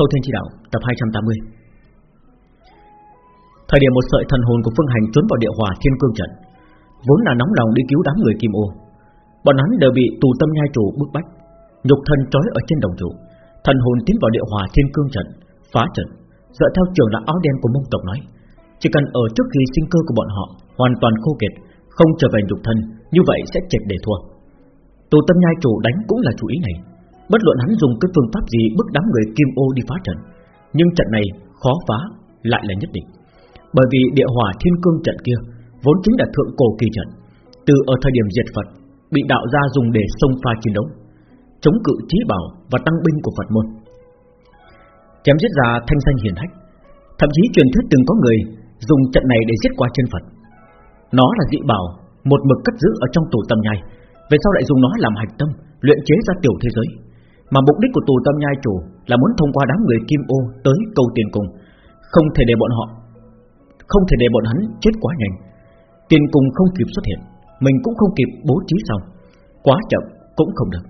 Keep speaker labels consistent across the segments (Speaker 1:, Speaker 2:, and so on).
Speaker 1: Thâu Thiên Chỉ Đạo, tập 280 Thời điểm một sợi thần hồn của Phương Hành trốn vào địa hòa thiên cương trận, Vốn là nóng lòng đi cứu đám người kim ô. Bọn hắn đều bị tù tâm nhai chủ bức bách, Nhục thân trói ở trên đồng trụ. Thần hồn tiến vào địa hòa thiên cương trận, Phá trận, Dựa theo trường lão áo đen của mông tộc nói. Chỉ cần ở trước khi sinh cơ của bọn họ Hoàn toàn khô kiệt, Không trở về nhục thân, Như vậy sẽ triệt để thua. Tù tâm nhai chủ đánh cũng là chủ ý này. Bất luận hắn dùng cái phương pháp gì, bức đám người kim ô đi phá trận. Nhưng trận này khó phá lại là nhất định. Bởi vì địa hỏa thiên cương trận kia Vốn chính là thượng cổ kỳ trận. Từ ở thời điểm diệt Phật, Bị đạo gia dùng để xông pha chiến đấu, Chống cự trí bảo và tăng binh của Phật môn. Chém giết ra thanh danh hiền hách, Thậm chí truyền thuyết từng có người Dùng trận này để giết qua chân Phật. Nó là dị bảo, Một mực cất giữ ở trong tủ tâm nhai, Về sau lại dùng nó làm hạch tâm, Luyện chế ra tiểu thế giới mà mục đích của tù tâm nhai chủ Là muốn thông qua đám người kim ô tới câu tiền cùng. Không thể để bọn họ, Không thể để bọn hắn chết quá nhanh. Tiền cùng không kịp xuất hiện, Mình cũng không kịp bố trí xong. Quá chậm cũng không được.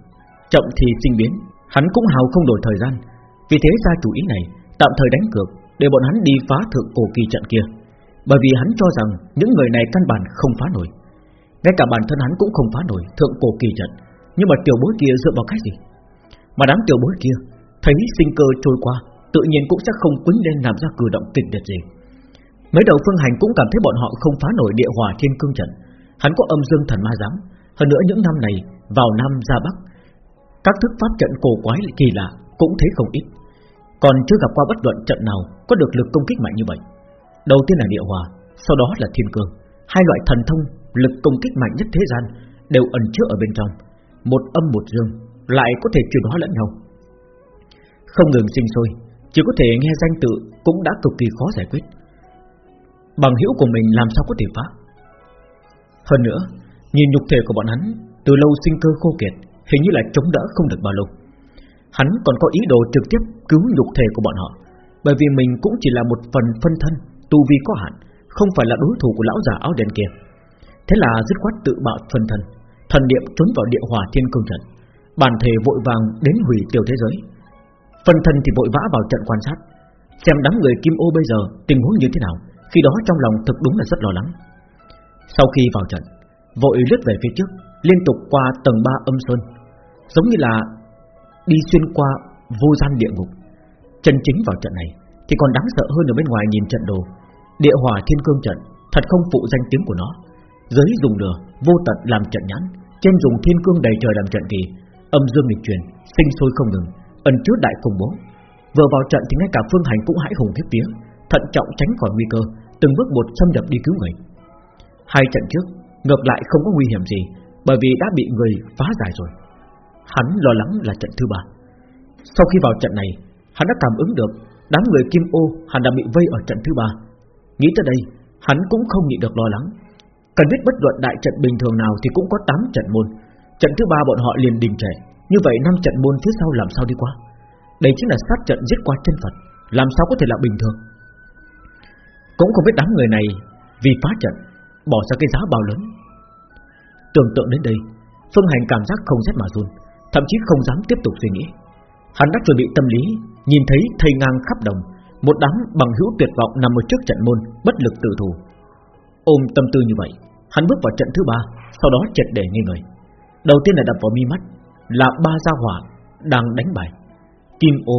Speaker 1: Chậm thì sinh biến, Hắn cũng hào không đổi thời gian. Vì thế ra chủ ý này Tạm thời đánh cược Để bọn hắn đi phá thượng cổ kỳ trận kia. Bởi vì hắn cho rằng Những người này căn bản không phá nổi. Ngay cả bản thân hắn cũng không phá nổi thượng cổ kỳ trận. Nhưng mà tiểu bối kia dựa vào cái gì? Mà đám tiểu bối kia Thấy sinh cơ trôi qua, Tự nhiên cũng sẽ không quấn lên làm ra cử động kịch liệt gì. Mấy đầu phương hành cũng cảm thấy bọn họ không phá nổi địa hỏa thiên cương trận. Hắn có âm dương thần ma giám. Hơn nữa những năm này, Vào Nam ra Bắc, Các thức pháp trận cổ quái kỳ lạ Cũng thấy không ít. Còn chưa gặp qua bất luận trận nào Có được lực công kích mạnh như vậy. Đầu tiên là địa hỏa, Sau đó là thiên cương. Hai loại thần thông lực công kích mạnh nhất thế gian Đều ẩn chứa ở bên trong. Một âm một dương lại có thể chuyển hóa lẫn nhau. Không ngừng sinh sôi, chỉ có thể nghe danh tự cũng đã cực kỳ khó giải quyết. Bằng hữu của mình làm sao có thể phá? Hơn nữa, nhìn nhục thể của bọn hắn từ lâu sinh cơ khô kiệt, hình như là chống đỡ không được bao lâu. Hắn còn có ý đồ trực tiếp cứu nhục thể của bọn họ, bởi vì mình cũng chỉ là một phần phân thân, tu vi có hạn, không phải là đối thủ của lão già áo đen kia. Thế là dứt khoát tự bạo phân thân, thần niệm trốn vào địa hỏa thiên cương trận Bản thể vội vàng đến hủy tiểu thế giới. Phân thân thì vội vã vào trận quan sát, Xem đám người kim ô bây giờ Tình huống như thế nào, Khi đó trong lòng thực đúng là rất lo lắng. Sau khi vào trận, Vội lướt về phía trước, Liên tục qua tầng 3 âm sơn, Giống như là đi xuyên qua vô gian địa ngục. Chân chính vào trận này Thì còn đáng sợ hơn ở bên ngoài nhìn trận đồ. Địa hỏa thiên cương trận Thật không phụ danh tiếng của nó. Dưới dùng lửa vô tận làm trận nhãn, Trên dùng thiên cương đầy trời làm trận kỳ Âm dương lịch truyền, sinh sôi không ngừng, ẩn chứa đại khủng bố. Vừa vào trận thì ngay cả Phương Hành cũng hãi hùng khiếp vía, thận trọng tránh khỏi nguy cơ, từng bước một xâm nhập đi cứu người. Hai trận trước, ngược lại không có nguy hiểm gì, bởi vì đã bị người phá giải rồi. Hắn lo lắng là trận thứ ba. Sau khi vào trận này, hắn đã cảm ứng được đám người Kim Ô hắn đã bị vây ở trận thứ ba. Nghĩ tới đây, hắn cũng không nhịn được lo lắng. Cần biết bất luận đại trận bình thường nào thì cũng có 8 trận môn, Trận thứ ba bọn họ liền đình trệ. Như vậy năm trận môn phía sau làm sao đi qua? Đây chính là sát trận giết qua chân Phật. Làm sao có thể là bình thường? Cũng không biết đám người này Vì phá trận, Bỏ ra cái giá bao lớn. Tưởng tượng đến đây, Phương Hành cảm giác không rét mà run, Thậm chí không dám tiếp tục suy nghĩ. Hắn đã chuẩn bị tâm lý, Nhìn thấy thầy ngang khắp đồng, Một đám bằng hữu tuyệt vọng nằm ở trước trận môn, Bất lực tự thủ Ôm tâm tư như vậy, Hắn bước vào trận thứ ba, Sau đó chật để nghi người Đầu tiên là đập vào mi mắt Là ba gia hỏa đang đánh bài. Kim ô,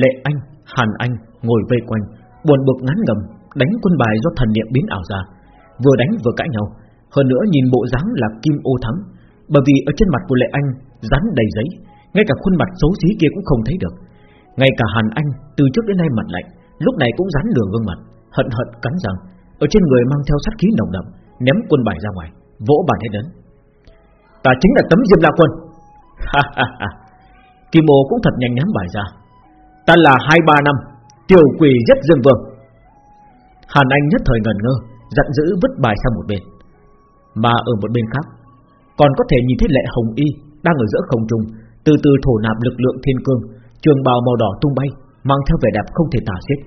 Speaker 1: Lệ Anh, Hàn Anh ngồi vây quanh Buồn bực ngắn ngầm Đánh quân bài do thần niệm biến ảo ra. Vừa đánh vừa cãi nhau Hơn nữa nhìn bộ dáng là Kim ô thắng Bởi vì ở trên mặt của Lệ Anh Rắn đầy giấy Ngay cả khuôn mặt xấu xí kia cũng không thấy được. Ngay cả Hàn Anh từ trước đến nay mặt lạnh Lúc này cũng rắn đường gương mặt Hận hận cắn răng Ở trên người mang theo sát khí nồng đậm Ném quân bài ra ngoài Vỗ bàn hết đến. Ta chính là tấm diêm la quân. Kim ô cũng thật nhanh ném bài ra. Ta là hai ba năm, Tiểu quỷ rất dương vương. Hàn Anh nhất thời ngần ngơ, Giận dữ vứt bài sang một bên. Mà ở một bên khác, Còn có thể nhìn thấy lệ hồng y Đang ở giữa không trung, Từ từ thổ nạp lực lượng thiên cương, Trường bào màu đỏ tung bay, Mang theo vẻ đẹp không thể tả xiết.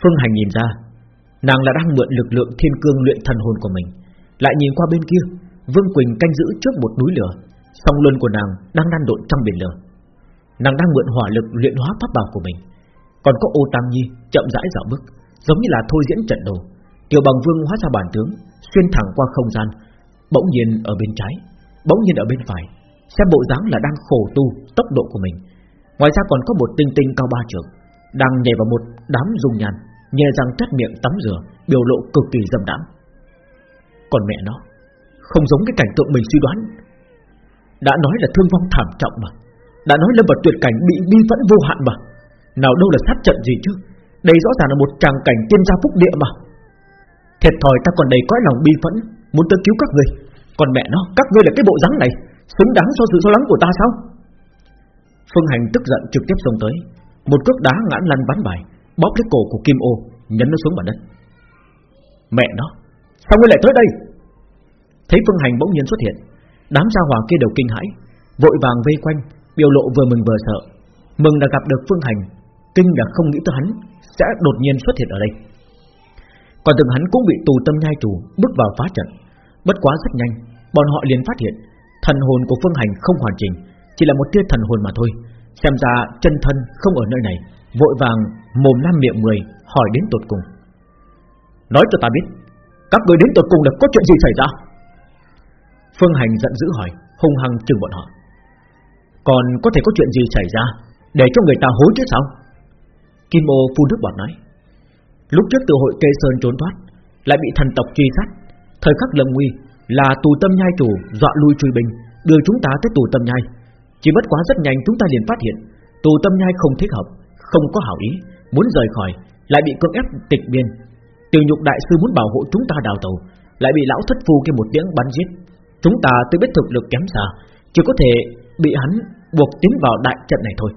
Speaker 1: Phương Hành nhìn ra, Nàng là đang mượn lực lượng thiên cương luyện thần hồn của mình, Lại nhìn qua bên kia Vương Quỳnh canh giữ trước một núi lửa, Song luân của nàng đang lăn độn trong biển lửa. Nàng đang mượn hỏa lực luyện hóa pháp bảo của mình. Còn có ô Tăng Nhi chậm rãi dạo bước, Giống như là thôi diễn trận đồ. Tiểu bằng vương hóa ra bản tướng, Xuyên thẳng qua không gian, Bỗng nhiên ở bên trái, Bỗng nhiên ở bên phải, Xem bộ dáng là đang khổ tu tốc độ của mình. Ngoài ra còn có một tinh tinh cao ba trượng, Đang nhảy vào một đám dung nhàn, Nhè răng cắt miệng tắm rửa, Biểu lộ cực kỳ dâm đãng. Còn mẹ nó không giống cái cảnh tượng mình suy đoán. Đã nói là thương vong thảm trọng mà. Đã nói lâm vật tuyệt cảnh bị bi phẫn vô hạn mà. Nào đâu là sát trận gì chứ? Đây rõ ràng là một tràng cảnh tiên gia phúc địa mà. Thiệt thòi ta còn đầy cõi lòng bi phẫn, Muốn tới cứu các người. Còn mẹ nó, các ngươi là cái bộ dáng này, Xứng đáng cho sự lo lắng của ta sao? Phương Hành tức giận trực tiếp xông tới. Một cước đá ngã lăn bắn bài, Bóp lấy cổ của Kim Ô, Nhấn nó xuống mặt đất. Mẹ nó, Sao ngươi lại tới đây? Thấy Phương Hành bỗng nhiên xuất hiện. Đám gia hỏa kia đều kinh hãi, Vội vàng vây quanh, Biểu lộ vừa mừng vừa sợ. Mừng là gặp được Phương Hành, Kinh là không nghĩ tới hắn Sẽ đột nhiên xuất hiện ở đây. Còn từng hắn cũng bị tù tâm nhai tù, Bước vào phá trận. Bất quá rất nhanh, Bọn họ liền phát hiện, Thần hồn của Phương Hành không hoàn chỉnh, Chỉ là một tia thần hồn mà thôi. Xem ra chân thân không ở nơi này, Vội vàng mồm năm miệng mười Hỏi đến tột cùng. Nói cho ta biết, Các người đến tột cùng là có chuyện gì xảy ra? Phương Hành giận dữ hỏi Hung hăng trừng bọn họ Còn có thể có chuyện gì xảy ra Để cho người ta hối chứ sao Kim ô phun nước bọt nói Lúc trước từ hội kê sơn trốn thoát Lại bị thần tộc truy sát Thời khắc lâm nguy là tù tâm nhai chủ dọa lui truy binh đưa chúng ta tới tù tâm nhai. Chỉ bất quá rất nhanh chúng ta liền phát hiện tù tâm nhai không thích hợp, không có hảo ý, muốn rời khỏi, lại bị cưỡng ép tịch biên. Tiểu nhục đại sư muốn bảo hộ chúng ta đào tàu, lại bị lão thất phu kia một tiếng bắn giết. Chúng ta tuy biết thực lực kém xa, chỉ có thể bị hắn buộc tiến vào đại trận này thôi.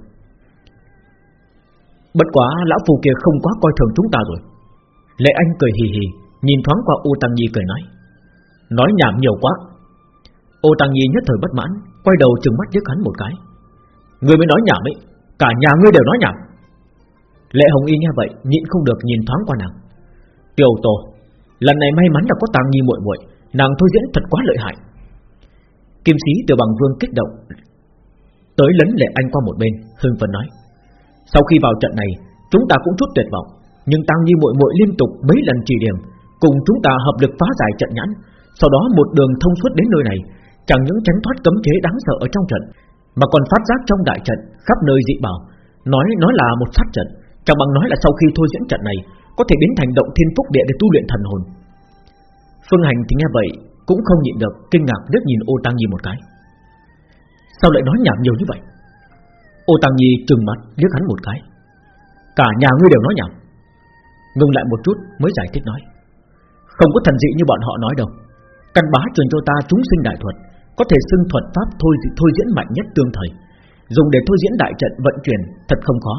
Speaker 1: Bất quá lão phù kia không quá coi thường chúng ta rồi. Lệ Anh cười hì hì, nhìn thoáng qua U Tăng Nhi cười nói. Nói nhảm nhiều quá Ô Tăng Nhi nhất thời bất mãn Quay đầu trừng mắt liếc hắn một cái Người mới nói nhảm ấy Cả nhà ngươi đều nói nhảm Lệ Hồng Y nghe vậy nhịn không được nhìn thoáng qua nàng Tiểu tổ Lần này may mắn là có Tăng Nhi muội muội Nàng thôi diễn thật quá lợi hại Kim sĩ tiểu bằng vương kích động. Tới lấn lệ anh qua một bên, Hưng phấn nói. Sau khi vào trận này, Chúng ta cũng chút tuyệt vọng. Nhưng Tăng Nhi muội muội liên tục mấy lần chỉ điểm, Cùng chúng ta hợp lực phá giải trận nhãn. Sau đó một đường thông suốt đến nơi này, Chẳng những tránh thoát cấm chế đáng sợ ở trong trận, Mà còn phát giác trong đại trận, Khắp nơi dị bảo. Nói nói là một sát trận, Chẳng bằng nói là sau khi thôi diễn trận này, Có thể biến thành động thiên phúc địa để tu luyện thần hồn. Phương Hành thì nghe vậy cũng không nhịn được kinh ngạc liếc nhìn ô Tăng Nhi một cái. Sao lại nói nhảm nhiều như vậy? Ô Tăng Nhi trừng mắt liếc hắn một cái. Cả nhà ngươi đều nói nhảm. Ngừng lại một chút mới giải thích nói. Không có thần dị như bọn họ nói đâu. Căn bá truyền cho ta chúng sinh đại thuật, Có thể xưng thuật pháp thôi thôi diễn mạnh nhất tương thời. Dùng để thôi diễn đại trận vận chuyển Thật không khó.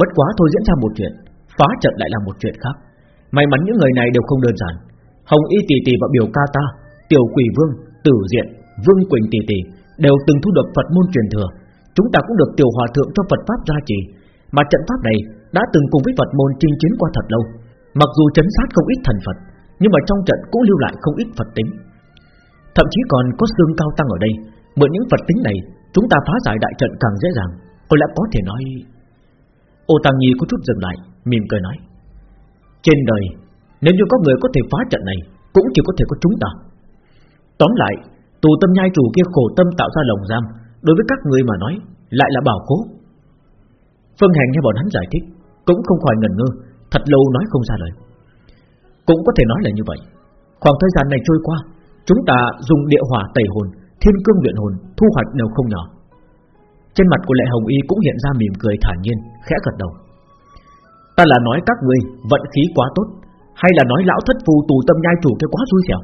Speaker 1: Bất quá thôi diễn ra một chuyện, Phá trận lại là một chuyện khác. May mắn những người này đều không đơn giản. Hồng Y Tỷ Tỷ và biểu ca ta Tiểu Quỷ Vương, Tử Diện, Vương Quỳnh Tỷ Tỷ Đều từng thu được Phật môn truyền thừa. Chúng ta cũng được Tiểu Hòa Thượng cho Phật Pháp gia trì. Mà trận Pháp này đã từng cùng với Phật môn chinh chiến qua thật lâu. Mặc dù chấn sát không ít thần Phật nhưng mà trong trận cũng lưu lại không ít Phật tính. Thậm chí còn có xương cao tăng ở đây. Mượn những Phật tính này Chúng ta phá giải đại trận càng dễ dàng. Có lẽ có thể nói Ô Tăng Nhi có chút dừng lại Mỉm cười nói Trên đời Nếu như có người có thể phá trận này Cũng chỉ có thể có chúng ta. Tóm lại, Tù tâm nhai chủ kia khổ tâm tạo ra lồng giam, Đối với các người mà nói, Lại là bảo cố Phương Hành nghe bọn hắn giải thích, Cũng không khỏi ngần ngơ, Thật lâu nói không ra lời. Cũng có thể nói là như vậy. Khoảng thời gian này trôi qua, Chúng ta dùng địa hỏa tẩy hồn, Thiên cương luyện hồn, Thu hoạch đều không nhỏ. Trên mặt của Lệ Hồng Y cũng hiện ra mỉm cười thản nhiên, Khẽ gật đầu. Ta là nói các ngươi vận khí quá tốt, Hay là nói lão thất phù tù tâm nhai chủ kia quá xui xẻo?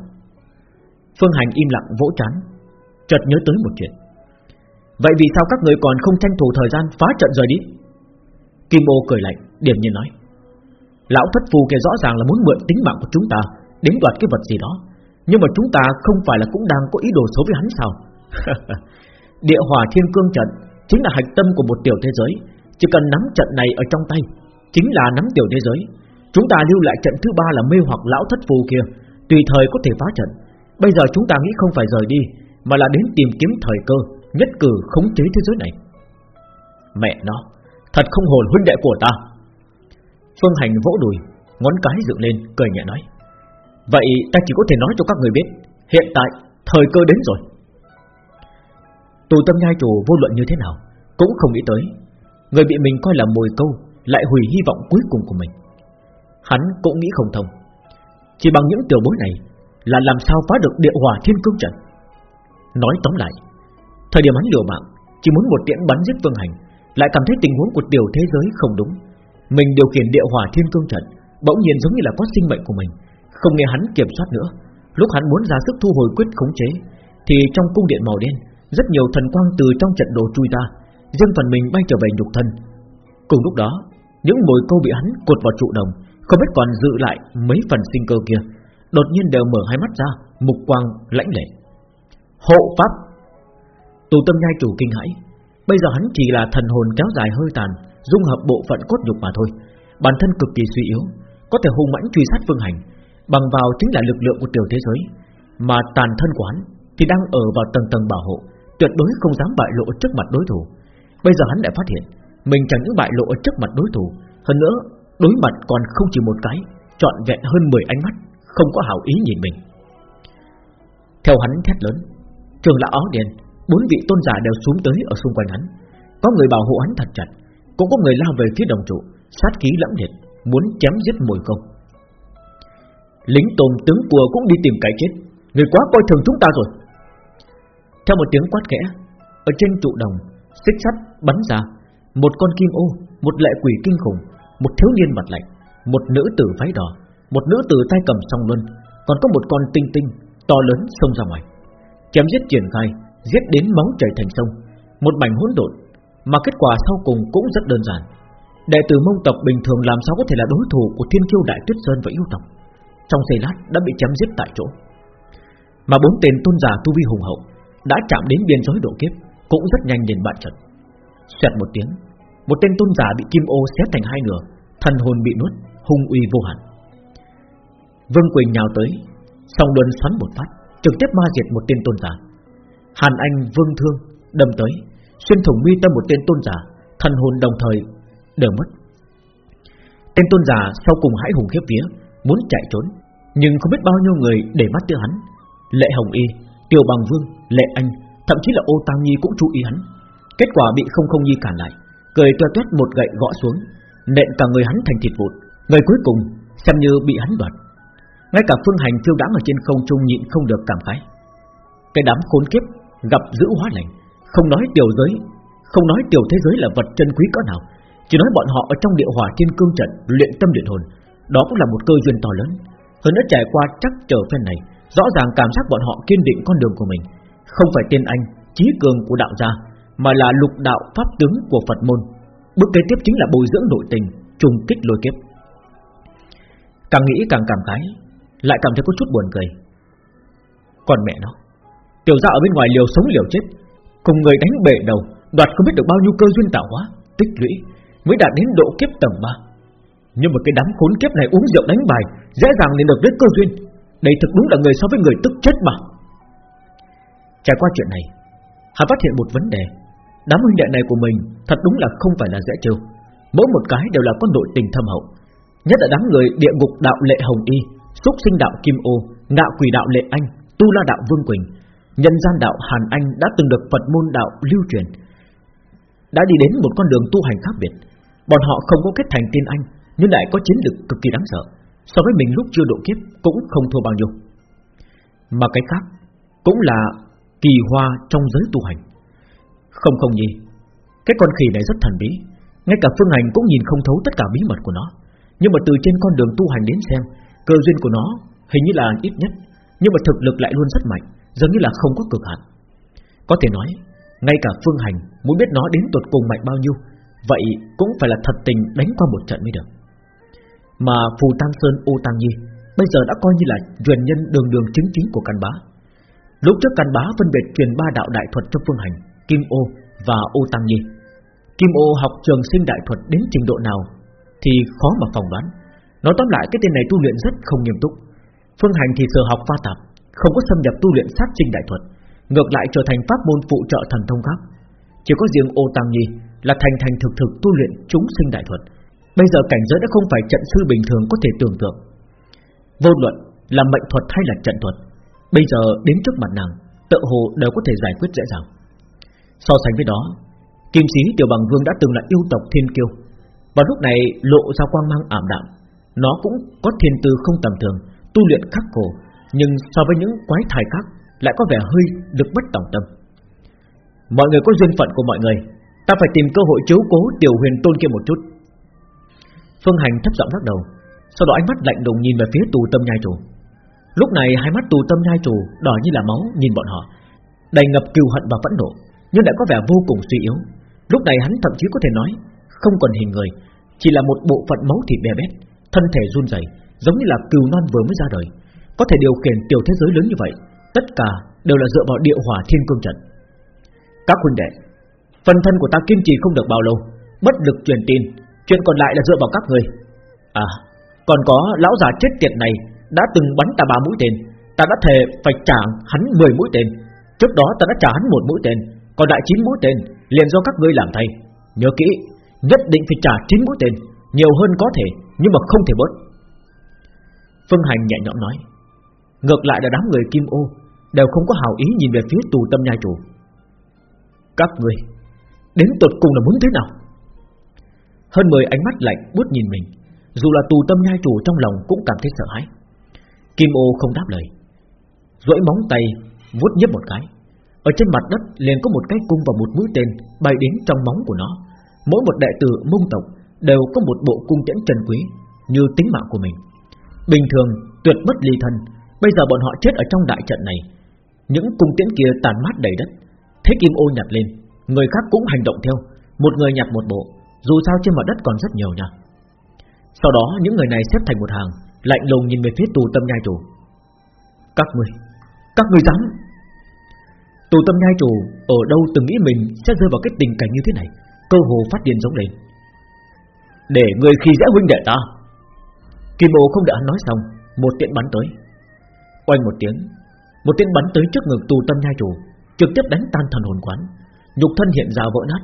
Speaker 1: Phương Hành im lặng vỗ chán. Chợt nhớ tới một chuyện. Vậy vì sao các người còn không tranh thủ thời gian phá trận rời đi? Kim ô cười lạnh Điểm nhiên nói. Lão thất phù kia rõ ràng là muốn mượn tính mạng của chúng ta Đến đoạt cái vật gì đó. Nhưng mà chúng ta không phải là cũng đang có ý đồ xấu với hắn sao? Địa hỏa thiên cương trận Chính là hạch tâm của một tiểu thế giới. Chỉ cần nắm trận này ở trong tay, Chính là nắm tiểu thế giới. Chúng ta lưu lại trận thứ ba là mê hoặc lão thất phù kia, Tùy thời có thể phá trận. Bây giờ chúng ta nghĩ không phải rời đi, Mà là đến tìm kiếm thời cơ, Nhất cử khống chế thế giới này. Mẹ nó, Thật không hồn huynh đệ của ta. Phương Hành vỗ đùi, Ngón cái dựng lên, cười nhẹ nói. Vậy ta chỉ có thể nói cho các người biết, Hiện tại thời cơ đến rồi. Tù tâm nhai chủ vô luận như thế nào Cũng không nghĩ tới. Người bị mình coi là mồi câu Lại hủy hy vọng cuối cùng của mình. Hắn cũng nghĩ không thông. Chỉ bằng những tiểu bối này là làm sao phá được địa hỏa thiên cương trận? Nói tóm lại Thời điểm hắn liều mạng Chỉ muốn một tiễn bắn giết vương Hành Lại cảm thấy tình huống của tiểu thế giới không đúng. Mình điều khiển địa hỏa thiên cương trận Bỗng nhiên giống như là có sinh mệnh của mình Không nghe hắn kiểm soát nữa. Lúc hắn muốn ra sức thu hồi quyết khống chế Thì trong cung điện màu đen Rất nhiều thần quang từ trong trận đồ chui ra riêng phần mình bay trở về nhục thân. Cùng lúc đó, những mồi câu bị hắn cột vào trụ đồng, không biết còn giữ lại mấy phần sinh cơ kia, đột nhiên đều mở hai mắt ra, mục quang lãnh lệ. Hộ pháp. Tù tâm nhai chủ kinh hãi, bây giờ hắn chỉ là thần hồn kéo dài hơi tàn, dung hợp bộ phận cốt nhục mà thôi, bản thân cực kỳ suy yếu, có thể hung mãnh truy sát phương hành, bằng vào chính là lực lượng của tiểu thế giới, mà tàn thân của hắn thì đang ở vào tầng tầng bảo hộ, tuyệt đối không dám bại lộ trước mặt đối thủ. Bây giờ hắn đã phát hiện Mình chẳng những bại lộ trước mặt đối thủ Hơn nữa đối mặt còn không chỉ một cái Chọn vẹn hơn 10 ánh mắt không có hảo ý nhìn mình. Theo hắn thét lớn Trường là áo đen, Bốn vị tôn giả đều xuống tới ở xung quanh hắn. Có người bảo hộ hắn thật chặt, Cũng có người lao về phía đồng trụ, Sát khí lẫm liệt, Muốn chém giết mùi công. Lính tôn tướng cùa cũng đi tìm cái chết, Người quá coi thường chúng ta rồi. Theo một tiếng quát khẽ, Ở trên trụ đồng, Xích sắt bắn ra, Một con kim ô, Một lệ quỷ kinh khủng, Một thiếu niên mặt lạnh, Một nữ tử váy đỏ một nữ tử tay cầm song luân Còn có một con tinh tinh To lớn xông ra ngoài. Chém giết triển khai Giết đến máu chảy thành sông. Một mảnh hỗn độn Mà kết quả sau cùng cũng rất đơn giản. Đệ tử mông tộc bình thường làm sao có thể là đối thủ Của thiên kiêu đại tuyết sơn và yêu tộc? Trong giây lát đã bị chém giết tại chỗ. Mà bốn tên tôn giả tu vi hùng hậu Đã chạm đến biên giới độ kiếp cũng rất nhanh đến bại trận. Xoẹt một tiếng, một tên tôn giả bị kim ô xé thành hai nửa, thần hồn bị nuốt, hung uy vô hạn. Vương Quỳnh nhào tới, song luân xoắn một phát, trực tiếp ma diệt một tên tôn giả. Hàn Anh Vương Thương đâm tới, xuyên thủng mi tâm một tên tôn giả, thần hồn đồng thời đều mất. Tên tôn giả sau cùng hãi hùng khiếp vía, muốn chạy trốn, nhưng không biết bao nhiêu người để mắt tới hắn. Lệ Hồng Y, Tiêu Bằng Vương, Lệ Anh Thậm chí là ô Tăng Nhi cũng chú ý hắn Kết quả bị không không nhi cản lại Cười toa tuyết một gậy gõ xuống Nện cả người hắn thành thịt vụn Người cuối cùng xem như bị hắn đoạt ngay cả phương hành phiêu đáng ở trên không trung nhịn không được cảm khái. Cái đám khốn kiếp, Gặp giữ hóa lành, Không nói tiểu giới, Không nói tiểu thế giới là vật chân quý cỡ nào, Chỉ nói bọn họ ở trong địa hỏa thiên cương trận Luyện tâm luyện hồn. Đó cũng là một cơ duyên to lớn. Hơn nữa trải qua chắc trở phen này, Rõ ràng cảm giác bọn họ kiên định con đường của mình. Không phải tiên anh, Chí cường của đạo gia, Mà là lục đạo pháp tướng của Phật môn. Bước kế tiếp chính là bồi dưỡng nội tình, Trùng kích lôi kiếp. Càng nghĩ càng cảm khái lại cảm thấy có chút buồn cười. Còn mẹ nó, Tiểu gia ở bên ngoài liều sống liều chết, Cùng người đánh bể đầu, Đoạt không biết được bao nhiêu cơ duyên tạo hóa, Tích lũy, Mới đạt đến độ kiếp tầng 3 Nhưng mà cái đám khốn kiếp này uống rượu đánh bài, Dễ dàng liền được đến cơ duyên. Đây thực đúng là người so với người tức chết mà. Trải qua chuyện này Hắn phát hiện một vấn đề. Đám huynh đệ này của mình thật đúng là không phải là dễ trêu Mỗi một cái đều là con đội tình thâm hậu, Nhất là đám người địa ngục đạo lệ hồng y. Xúc sinh đạo kim ô Ngạ quỷ đạo lệ anh Tu la đạo vương quỳnh Nhân gian đạo hàn anh đã từng được Phật môn đạo lưu truyền Đã đi đến một con đường tu hành khác biệt Bọn họ không có kết thành tiên anh Nhưng lại có chiến lực cực kỳ đáng sợ So với mình lúc chưa độ kiếp Cũng không thua bao nhiêu Mà cái khác Cũng là kỳ hoa trong giới tu hành. Không không gì, cái con khỉ này rất thần bí, ngay cả phương hành cũng nhìn không thấu tất cả bí mật của nó. Nhưng mà từ trên con đường tu hành đến xem, cơ duyên của nó hình như là ít nhất, nhưng mà thực lực lại luôn rất mạnh, giống như là không có cực hạn. Có thể nói, ngay cả phương hành muốn biết nó đến tuột cùng mạnh bao nhiêu, vậy cũng phải là thật tình đánh qua một trận mới được. Mà Phù Tăng Sơn Ô Tăng Nhi bây giờ đã coi như là truyền nhân đường đường chính chính của căn bá. Lúc trước căn bá phân biệt truyền ba đạo đại thuật cho Phương Hành, Kim Ô và Ô Tăng Nhi. Kim Ô học trường sinh đại thuật đến trình độ nào thì khó mà phỏng đoán. Nói tóm lại cái tên này tu luyện rất không nghiêm túc. Phương Hành thì sở học pha tạp, không có xâm nhập tu luyện sát sinh đại thuật, ngược lại trở thành pháp môn phụ trợ thần thông khác. Chỉ có riêng Ô Tăng Nhi Là thành thành thực thực tu luyện chúng sinh đại thuật Bây giờ cảnh giới đã không phải trận sư bình thường có thể tưởng tượng Vô luận là mệnh thuật hay là trận thuật Bây giờ đến trước mặt nàng Tự hồ đều có thể giải quyết dễ dàng So sánh với đó Kim sĩ tiểu bằng vương đã từng là yêu tộc thiên kiêu Và lúc này lộ ra quang mang ảm đạm nó cũng có thiên tư không tầm thường, Tu luyện khắc khổ, Nhưng so với những quái thai khác Lại có vẻ hơi được bất tổng tâm. Mọi người có duyên phận của mọi người, Ta phải tìm cơ hội chiếu cố tiểu huyền tôn kia một chút. Phương Hành thấp giọng lắc đầu, Sau đó ánh mắt lạnh lùng nhìn về phía tù tâm nhai chủ. Lúc này hai mắt tù tâm nhai chủ Đỏ như là máu nhìn bọn họ, Đầy ngập cừu hận và phẫn nộ, Nhưng lại có vẻ vô cùng suy yếu. Lúc này hắn thậm chí có thể nói Không còn hình người, Chỉ là một bộ phận máu thịt bè bét. Thân thể run rẩy, Giống như là cừu non vừa mới ra đời. Có thể điều khiển tiểu thế giới lớn như vậy, Tất cả đều là dựa vào địa hỏa thiên cương trận. Các huynh đệ, Phần thân của ta kiên trì không được bao lâu, Bất lực truyền tin, Chuyện còn lại là dựa vào các người. À còn có lão già chết tiệt này Đã từng bắn ta ba mũi tên, Ta đã thề phải trả hắn 10 mũi tên. Trước đó ta đã trả hắn một mũi tên, Còn lại 9 mũi tên liền do các ngươi làm thay. Nhớ kỹ, Nhất định phải trả 9 mũi tên, Nhiều hơn có thể. Nhưng mà không thể bớt. Phương Hành nhẹ nhõm nói, Ngược lại là đám người Kim Ô Đều không có hào ý nhìn về phía tù tâm nha chủ. Các người Đến tột cùng là muốn thế nào? Hơn 10 ánh mắt lạnh buốt nhìn mình, Dù là tù tâm nhai chủ trong lòng cũng cảm thấy sợ hãi. Kim ô không đáp lời, duỗi móng tay vuốt nhấp một cái. Ở trên mặt đất liền có một cái cung và một mũi tên Bay đến trong móng của nó. Mỗi một đệ tử mông tộc Đều có một bộ cung tiễn trần quý Như tính mạng của mình. Bình thường tuyệt bất ly thân Bây giờ bọn họ chết ở trong đại trận này. Những cung tiễn kia tàn mát đầy đất Thế kim ô nhặt lên Người khác cũng hành động theo Một người nhặt một bộ Dù sao trên mặt đất còn rất nhiều nha. Sau đó những người này xếp thành một hàng Lạnh lùng nhìn về phía tù tâm nhai chủ. Các ngươi, Các ngươi dám! Tù tâm nhai chủ Ở đâu từng nghĩ mình sẽ rơi vào cái tình cảnh như thế này Cơ hồ phát điên giống lên. Để người khi dễ huynh đệ ta Kim ô không đợi hắn nói xong Một tiện bắn tới Oanh một tiếng Một tiện bắn tới trước ngực tù tâm nhai chủ Trực tiếp đánh tan thần hồn quán nhục thân hiện ra vỡ nát.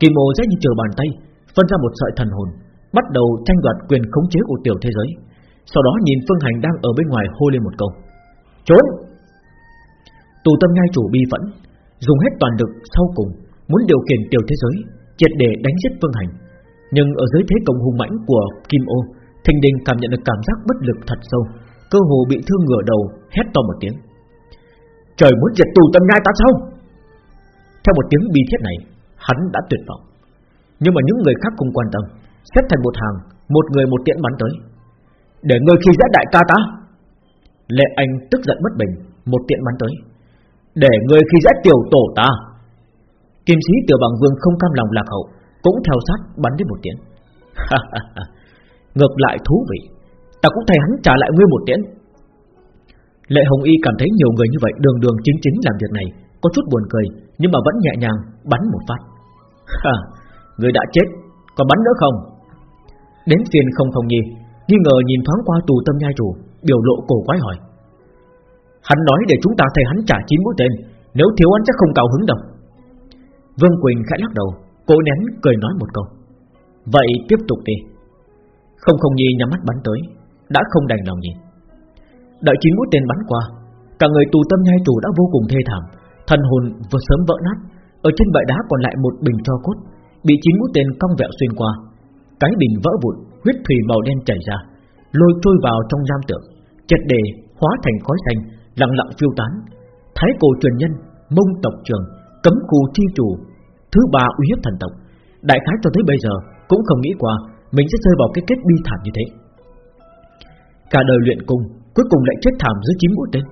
Speaker 1: Kim Ô dễ như chờ bàn tay, phân ra một sợi thần hồn, bắt đầu tranh đoạt quyền khống chế của tiểu thế giới. Sau đó nhìn Phương Hành đang ở bên ngoài hô lên một câu: "Trốn!" Tù tâm nhai chủ bi phẫn, dùng hết toàn lực sau cùng muốn điều khiển tiểu thế giới, triệt để đánh giết Phương Hành. Nhưng ở dưới thế công hùng mãnh của Kim Ô, Thình Đình cảm nhận được cảm giác bất lực thật sâu, cơ hồ bị thương ngửa đầu, hét to một tiếng. Trời muốn diệt tù tâm nhai ta sao? Theo một tiếng bi thiết này Hắn đã tuyệt vọng. Nhưng mà những người khác không quan tâm Xếp thành một hàng Một người một tiễn bắn tới. Để người khi dễ đại ca ta. Lệ Anh tức giận bất bình Một tiện bắn tới. Để người khi dễ tiểu tổ ta. Kim sĩ tiểu bằng vương không cam lòng lạc hậu cũng theo sát bắn đi một tiếng Ngược lại thú vị Ta cũng thấy hắn trả lại ngươi một tiếng Lệ Hồng Y cảm thấy nhiều người như vậy Đường đường chính chính làm việc này Có chút buồn cười nhưng mà vẫn nhẹ nhàng bắn một phát. Ha, người đã chết, còn bắn nữa không? Đến phiền không không nhi, nghi ngờ nhìn thoáng qua tù tâm nhai chủ, biểu lộ cổ quái hỏi. Hắn nói để chúng ta thấy hắn trả chín mũi tên, nếu thiếu hắn chắc không cao hứng đâu. Vương Quỳnh khẽ lắc đầu, cố nén cười nói một câu. Vậy tiếp tục đi. Không không nhi nhắm mắt bắn tới, đã không đành lòng nhìn. Đợi chín mũi tên bắn qua, cả người tù tâm nhai chủ đã vô cùng thê thảm, Thần hồn vừa sớm vỡ nát Ở trên bãi đá còn lại một bình cho cốt Bị chín mũi tên cong vẹo xuyên qua Cái bình vỡ vụn Huyết thủy màu đen chảy ra Lôi trôi vào trong giam tượng Chật đề hóa thành khói xanh Lặng lặng phiêu tán Thái cổ truyền nhân Mông tộc trường Cấm khu chi chủ Thứ ba uy hiếp thần tộc. Đại khái cho tới bây giờ, Cũng không nghĩ qua Mình sẽ rơi vào cái kết bi thảm như thế. Cả đời luyện cung, Cuối cùng lại chết thảm dưới chín mũi tên.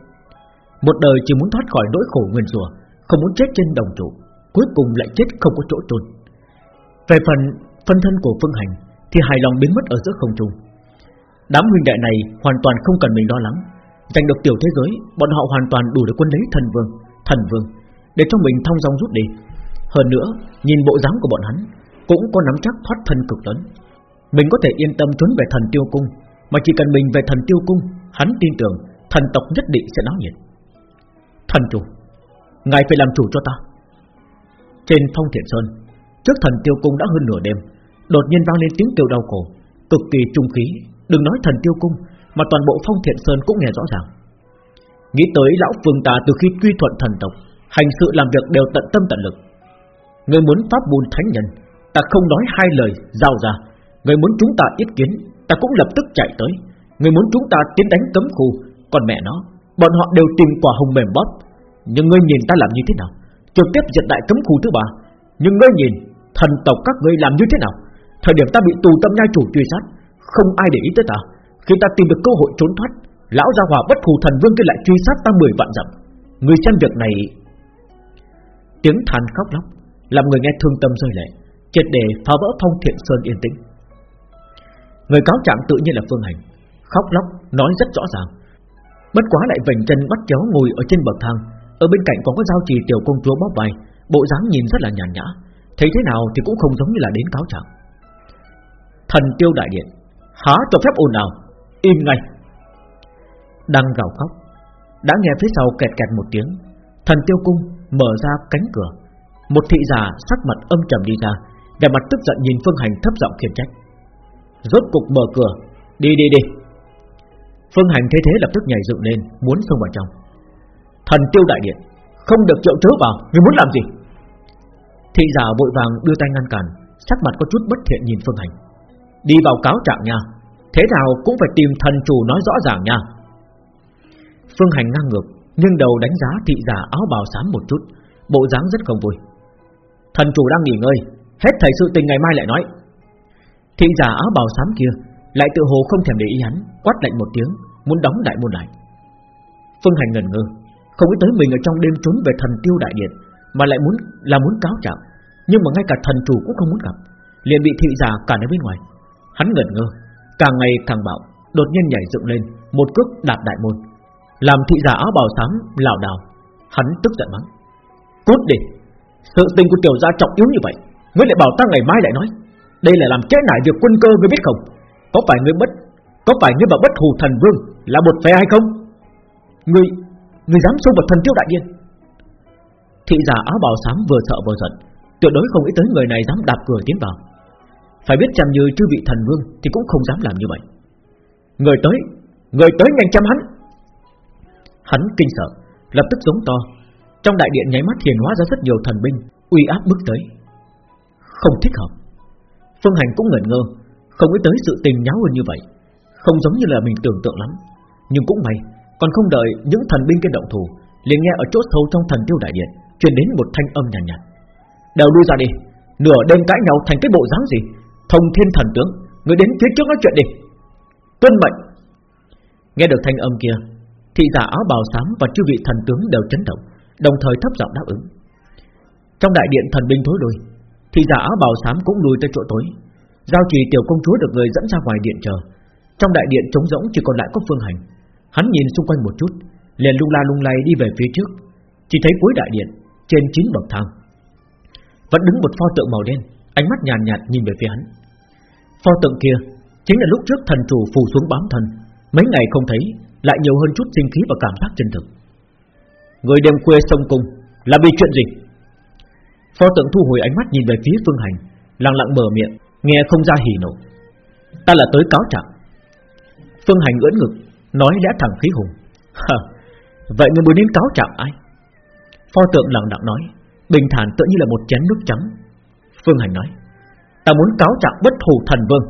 Speaker 1: Một đời chỉ muốn thoát khỏi nỗi khổ nguyên rủa, Không muốn chết trên đồng trụ, Cuối cùng lại chết không có chỗ trôn Về phần phân thân của Phương Hành, Thì hài lòng biến mất ở giữa không trung. Đám huynh đại này hoàn toàn không cần mình lo lắng. Giành được tiểu thế giới, Bọn họ hoàn toàn đủ để quân lấy thần vương Thần vương, Để cho mình thong dong rút đi. Hơn nữa, nhìn bộ dáng của bọn hắn, Cũng có nắm chắc thoát thân cực lớn. Mình có thể yên tâm trốn về thần tiêu cung, Mà chỉ cần mình về thần tiêu cung, Hắn tin tưởng thần tộc nhất định sẽ náo nhiệt. Thần chủ, Ngài phải làm chủ cho ta. Trên phong thiện sơn, Trước thần tiêu cung đã hơn nửa đêm, Đột nhiên vang lên tiếng kêu đau khổ, Cực kỳ trung khí. Đừng nói thần tiêu cung, Mà toàn bộ phong thiện sơn cũng nghe rõ ràng. Nghĩ tới lão phương ta từ khi quy thuận thần tộc, Hành sự làm việc đều tận tâm tận lực. Người muốn pháp môn thánh nhân, Ta không nói hai lời, giao ra. Người muốn chúng ta ít kiến, Ta cũng lập tức chạy tới. Người muốn chúng ta tiến đánh cấm khu, Còn mẹ nó, Bọn họ đều tìm quả hồng mềm bóp. Nhưng ngươi nhìn ta làm như thế nào? Trực tiếp diệt đại cấm khu thứ ba. Nhưng ngươi nhìn, Thần tộc các ngươi làm như thế nào? Thời điểm ta bị tù tâm nhai chủ truy sát, Không ai để ý tới ta. Khi ta tìm được cơ hội trốn thoát, Lão gia hòa bất thù thần vương kia lại truy sát ta mười vạn dặm. Người xem việc này. Tiếng than khóc lóc. Làm người nghe thương tâm rơi lệ, triệt để phá vỡ phong thiện sơn yên tĩnh. Người cáo trạng tự nhiên là Phương Hành, Khóc lóc, nói rất rõ ràng. Bất quá lại vành chân bắt chéo ngồi ở trên bậc thang. Ở bên cạnh còn có giao trì tiểu công chúa bóp vai, Bộ dáng nhìn rất là nhàn nhã. Thấy thế nào thì cũng không giống như là đến cáo trạng. Thần tiêu đại điện, Há cho phép ồn nào Im ngay. Đang gào khóc, Đã nghe phía sau kẹt kẹt một tiếng, Thần tiêu cung mở ra cánh cửa. Một thị giả sắc mặt âm trầm đi ra, Vẻ mặt tức giận nhìn Phương Hành thấp giọng khiển trách. Rốt cục mở cửa, Đi đi đi. Phương Hành thế thế lập tức nhảy dựng lên, Muốn xông vào trong. Thần tiêu đại điện, Không được triệu chớ vào, Người muốn làm gì? Thị giả vội vàng đưa tay ngăn cản, Sắc mặt có chút bất thiện nhìn Phương Hành. Đi vào cáo trạng nha, Thế nào cũng phải tìm thần chủ nói rõ ràng nha. Phương Hành ngang ngược Nhưng đầu đánh giá thị giả áo bào xám một chút, Bộ dáng rất không vui. Thần chủ đang nghỉ ngơi. Hết thầy sự tình ngày mai lại nói. Thị giả áo bào xám kia Lại tự hồ không thèm để ý hắn, Quát lạnh một tiếng, Muốn đóng đại môn lại. Phương Hành ngần ngơ, Không nghĩ tới mình ở trong đêm trốn về thần tiêu đại điện, Mà lại muốn, là muốn cáo trạng. Nhưng mà ngay cả thần chủ cũng không muốn gặp, liền bị thị giả cản ở bên ngoài. Hắn ngẩn ngơ, Càng ngày càng bạo Đột nhiên nhảy dựng lên, Một cước đạp đại môn. Làm thị giả áo bào xám lảo đảo, Hắn tức giận mắng. Cút đi! Sự tình của tiểu gia trọng yếu như vậy Ngươi lại bảo ta ngày mai lại nói. Đây là làm trái nải việc quân cơ ngươi biết không? Có phải ngươi bất, Có phải ngươi bảo bất hù thần vương Là một phe hay không? Ngươi Ngươi dám xông vào thần tiêu đại điên. Thị giả áo bào xám vừa sợ vừa giận, Tuyệt đối không nghĩ tới người này dám đạp cửa tiến vào. Phải biết chăm như chư vị thần vương Thì cũng không dám làm như vậy. Người tới Người tới nhanh chăm hắn. Hắn kinh sợ, Lập tức giống to trong đại điện nháy mắt hiền hóa ra rất nhiều thần binh Uy áp bước tới. Không thích hợp. Phương Hành cũng ngẩn ngơ Không nghĩ tới sự tình nháo hơn như vậy. Không giống như là mình tưởng tượng lắm. Nhưng cũng may Còn không đợi những thần binh kia động thủ liền nghe ở chỗ sâu trong thần tiêu đại điện truyền đến một thanh âm nhàn nhạt, nhạt. Đều lui ra đi Nửa đêm cãi nhau thành cái bộ dáng gì? Thông thiên thần tướng Người đến phía trước nói chuyện đi. Tuân mệnh. Nghe được thanh âm kia Thị giả áo bào xám và chư vị thần tướng đều chấn động. Đồng thời thấp giọng đáp ứng. Trong đại điện thần binh thối lui thì giả áo bào xám cũng lùi tới chỗ tối. Giao trì tiểu công chúa được người dẫn ra ngoài điện chờ. Trong đại điện trống rỗng chỉ còn lại có phương hành. Hắn nhìn xung quanh một chút Liền lung la lung lay đi về phía trước. Chỉ thấy cuối đại điện Trên chín bậc thang. Vẫn đứng một pho tượng màu đen Ánh mắt nhàn nhạt, nhìn về phía hắn. Pho tượng kia Chính là lúc trước thần chủ phù xuống bám thân Mấy ngày không thấy Lại nhiều hơn chút sinh khí và cảm giác chân thực. Người đêm khuya sông cung Là vì chuyện gì? Phó tượng thu hồi ánh mắt nhìn về phía Phương Hành, Lặng lặng mở miệng, Nghe không ra hỉ nộ. Ta là tới cáo trạng. Phương Hành ưỡn ngực, Nói lẽ thẳng khí hùng. Vậy người muốn đến cáo trạng ai? Pho tượng lặng lặng nói, Bình thản tự như là một chén nước trắng. Phương Hành nói, Ta muốn cáo trạng bất thù thần vương.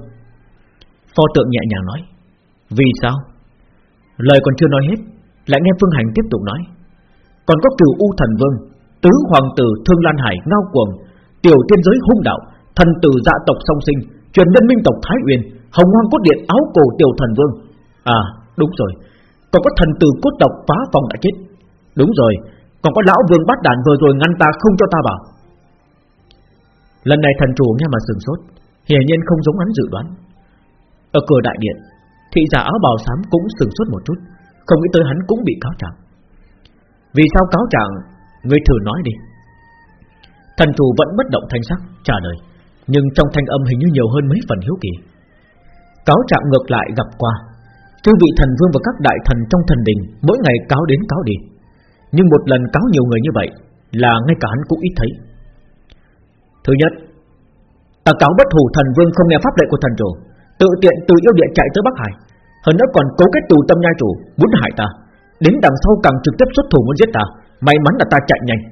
Speaker 1: Pho tượng nhẹ nhàng nói, Vì sao? Lời còn chưa nói hết, Lại nghe Phương Hành tiếp tục nói còn có cửu U thần vương, Tứ hoàng tử Thương Lan Hải ngao cuồng, Tiểu tiên giới hung đạo, Thần tử dạ tộc song sinh, Truyền nhân minh tộc Thái Uyên, Hồng hoang cốt điện áo cổ tiểu thần vương. À đúng rồi, Còn có thần tử cốt tộc phá phòng đã chết. Đúng rồi, Còn có lão vương bát đàn vừa rồi ngăn ta không cho ta vào. Lần này thần chủ nghe mà sừng sốt, Hiển nhiên không giống hắn dự đoán. Ở cửa đại điện, Thị giả áo bào xám cũng sừng sốt một chút, Không nghĩ tới hắn cũng bị cáo trạng. Vì sao cáo trạng? Ngươi thử nói đi. Thần chủ vẫn bất động thanh sắc, trả lời. Nhưng trong thanh âm hình như nhiều hơn mấy phần hiếu kỳ. Cáo trạng ngược lại gặp qua. Chư vị thần vương và các đại thần trong thần đình Mỗi ngày cáo đến cáo đi. Nhưng một lần cáo nhiều người như vậy Là ngay cả hắn cũng ít thấy. Thứ nhất, Ta cáo bất thủ thần vương không nghe pháp lệnh của thần chủ, Tự tiện từ yêu địa chạy tới Bắc Hải. Hơn nữa còn cấu kết tù tâm nhai chủ, Muốn hại ta. Đến đằng sau càng trực tiếp xuất thủ muốn giết ta. May mắn là ta chạy nhanh.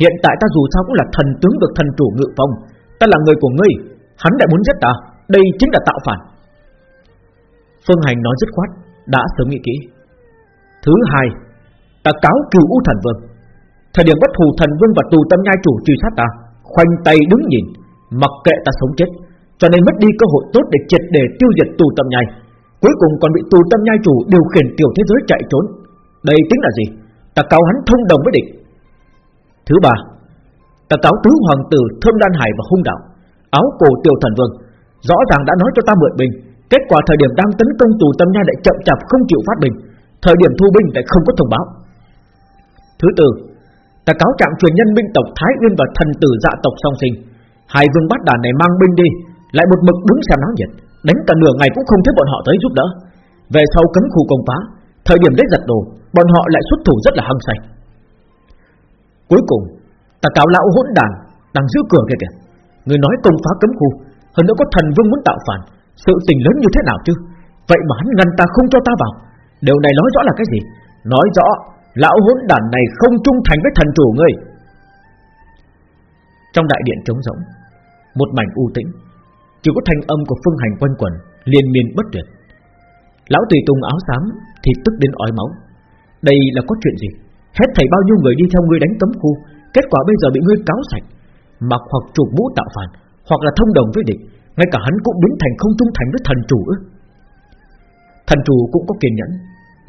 Speaker 1: Hiện tại ta dù sao cũng là thần tướng được thần chủ ngự phong. Ta là người của ngươi, Hắn lại muốn giết ta. Đây chính là tạo phản. Phương Hành nói dứt khoát, Đã sớm nghĩ kỹ. Thứ hai, Ta cáo cứu u thần vương. Thời điểm bất thù thần vương và tù tâm nhai chủ truy sát ta, Khoanh tay đứng nhìn, Mặc kệ ta sống chết, Cho nên mất đi cơ hội tốt để triệt để tiêu diệt tù tâm nhai. Cuối cùng còn bị tù tâm nhai chủ điều khiển tiểu thế giới chạy trốn. Đây tính là gì? Ta cáo hắn thông đồng với địch. Thứ ba Ta cáo tứ hoàng tử Thơm Đan Hải và Hung Đạo Áo cổ tiểu thần vương. Rõ ràng đã nói cho ta mượn bình. Kết quả thời điểm đang tấn công tù tâm nha lại chậm chạp không chịu phát bình, Thời điểm thu binh lại không có thông báo. Thứ tư Ta cáo trạng truyền nhân binh tộc Thái Uyên và thần tử dạ tộc song sinh. Hai vương bát đàn này mang binh đi Lại một mực đứng xem náo nhiệt Đánh cả nửa ngày cũng không thấy bọn họ tới giúp đỡ. Về sau cấm khu công phá Thời điểm đấy giật đồ, Bọn họ lại xuất thủ rất là hăng say. Cuối cùng Ta cáo lão hỗn đàn Đang giữ cửa kia kìa. Người nói công phá cấm khu, Hơn nữa có thần vương muốn tạo phản, Sự tình lớn như thế nào chứ? Vậy mà hắn ngăn ta không cho ta vào. Điều này nói rõ là cái gì? Nói rõ, Lão hỗn đàn này không trung thành với thần chủ ngươi. Trong đại điện trống rỗng, Một mảnh u tĩnh, Chỉ có thanh âm của phương hành quanh quẩn, Liên miên bất tuyệt. Lão tùy tùng áo xám thì tức đến ói máu. Đây là có chuyện gì? Hết thảy bao nhiêu người đi theo ngươi đánh cấm khu, Kết quả bây giờ bị ngươi cáo sạch. Mặc hoặc chụp mũ tạo phản, Hoặc là thông đồng với địch, Ngay cả hắn cũng biến thành không trung thành với thần chủ ư? Thần chủ cũng có kiên nhẫn,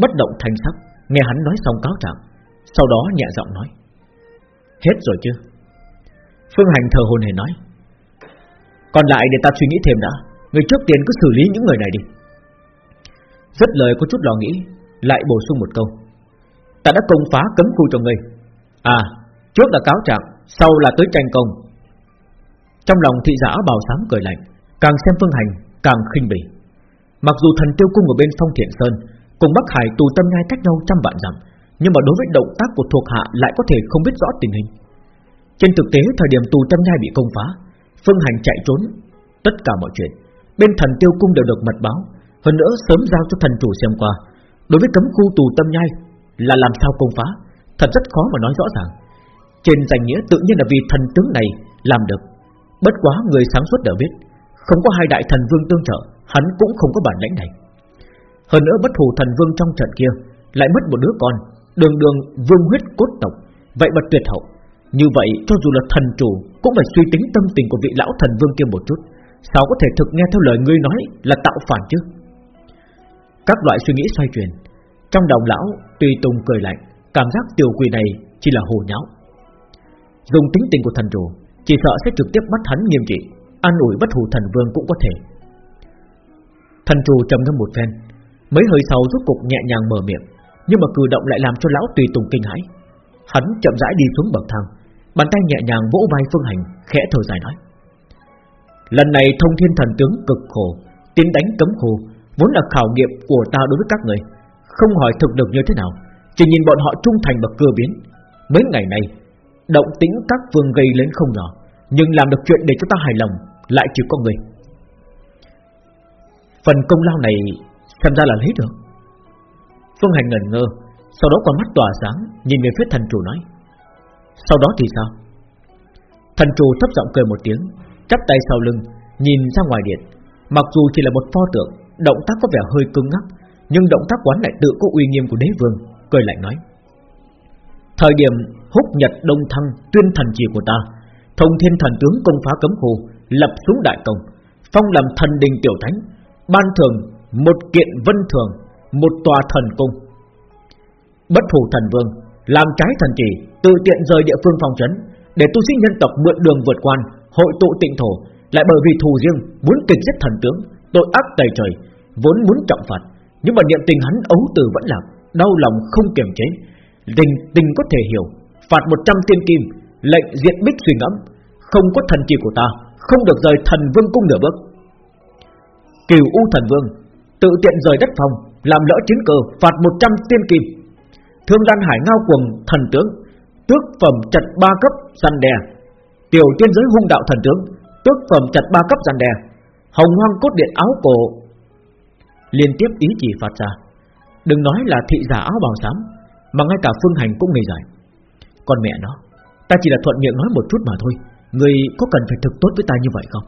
Speaker 1: Bất động thành sắc, Nghe hắn nói xong cáo trạng, Sau đó nhẹ giọng nói. Hết rồi chưa? Phương Hành thờ hồn hề nói. Còn lại để ta suy nghĩ thêm đã, Người trước tiên cứ xử lý những người này đi. Rất lời có chút lo nghĩ, Lại bổ sung một câu. Ta đã công phá cấm khu cho ngươi. À trước là cáo trạng, Sau là tới tranh công. Trong lòng thị giả bào sám cười lạnh, Càng xem phương hành càng khinh bỉ. Mặc dù thần tiêu cung ở bên phong thiện sơn, Cùng Bắc Hải tù tâm nhai cách nhau trăm vạn dặm, Nhưng mà đối với động tác của thuộc hạ Lại có thể không biết rõ tình hình. Trên thực tế, thời điểm tù tâm nhai bị công phá, Phương hành chạy trốn, Tất cả mọi chuyện, Bên thần tiêu cung đều được mật báo hơn nữa sớm giao cho thần chủ xem qua. Đối với cấm khu tù tâm nhai Là làm sao công phá? Thật rất khó mà nói rõ ràng. Trên danh nghĩa tự nhiên là vì thần tướng này Làm được. Bất quá người sáng suốt đều biết, Không có hai đại thần vương tương trợ, Hắn cũng không có bản lãnh này. Hơn nữa bất thù thần vương trong trận kia Lại mất một đứa con, Đường đường vương huyết cốt tộc, Vậy mà tuyệt hậu. Như vậy, cho dù là thần chủ Cũng phải suy tính tâm tình của vị lão thần vương kia một chút. Sao có thể thực nghe theo lời ngươi nói Là tạo phản chứ? Các loại suy nghĩ xoay chuyển. Trong đầu lão tùy tùng cười lạnh, Cảm giác tiểu quỷ này chỉ là hồ nháo. Dùng tính tình của thần chủ Chỉ sợ sẽ trực tiếp bắt hắn nghiêm trị, An ủi bất thù thần vương cũng có thể. Thần chủ trầm ngâm một phen, Mấy hơi sau rốt cục nhẹ nhàng mở miệng, Nhưng mà cử động lại làm cho lão tùy tùng kinh hãi. Hắn chậm rãi đi xuống bậc thang, Bàn tay nhẹ nhàng vỗ vai Phương Hành, Khẽ thở dài nói. Lần này thông thiên thần tướng cực khổ, Tiến đánh cấm khu Vốn là khảo nghiệm của ta đối với các người. Không hỏi thực được như thế nào, Chỉ nhìn bọn họ trung thành và cơ biến. Mấy ngày này Động tĩnh các vương gây lên không nhỏ, Nhưng làm được chuyện để cho ta hài lòng, Lại chỉ có người. Phần công lao này Xem ra là lấy được. Phương Hành ngẩn ngơ, Sau đó con mắt tỏa sáng, Nhìn về phía thần chủ nói, Sau đó thì sao? Thần chủ thấp giọng cười một tiếng, Chắp tay sau lưng, Nhìn ra ngoài điện. Mặc dù chỉ là một pho tượng Động tác có vẻ hơi cứng ngắc Nhưng động tác quán lại tự có uy nghiêm của đế vương Cười lạnh nói Thời điểm húc nhật đông thăng Tuyên thần chỉ của ta Thông thiên thần tướng công phá cấm hồ Lập xuống đại công Phong làm thần đình tiểu thánh Ban thường một kiện vân thường, một tòa thần cung. Bất thủ thần vương, làm trái thần chỉ, tự tiện rời địa phương phòng trấn, để tu sĩ nhân tộc mượn đường vượt quan, hội tụ tịnh thổ, lại bởi vì thù riêng muốn kịch giết thần tướng, tội ác tày trời, vốn muốn trọng phạt, nhưng mà niệm tình hắn ấu từ vẫn lạc, đau lòng không kiềm chế, tình tình có thể hiểu, phạt 100 tiên kim, lệnh diệt bích suy ngẫm, không có thần kỳ của ta, không được rời thần vương cung nửa bước. Kiều U thần vương Tự tiện rời đất phòng Làm lỡ chiến cờ phạt 100 tiên kim. Thương đan hải ngao quần thần tướng Tước phẩm chặt ba cấp săn đè. Tiểu tiên giới hung đạo thần tướng Tước phẩm chặt ba cấp săn đè. Hồng hoang cốt điện áo cổ. Liên tiếp ý chỉ phạt ra. Đừng nói là thị giả áo bào xám, Mà ngay cả phương hành cũng ngây dại. Còn mẹ nó, Ta chỉ là thuận miệng nói một chút mà thôi. Người có cần phải thực tốt với ta như vậy không?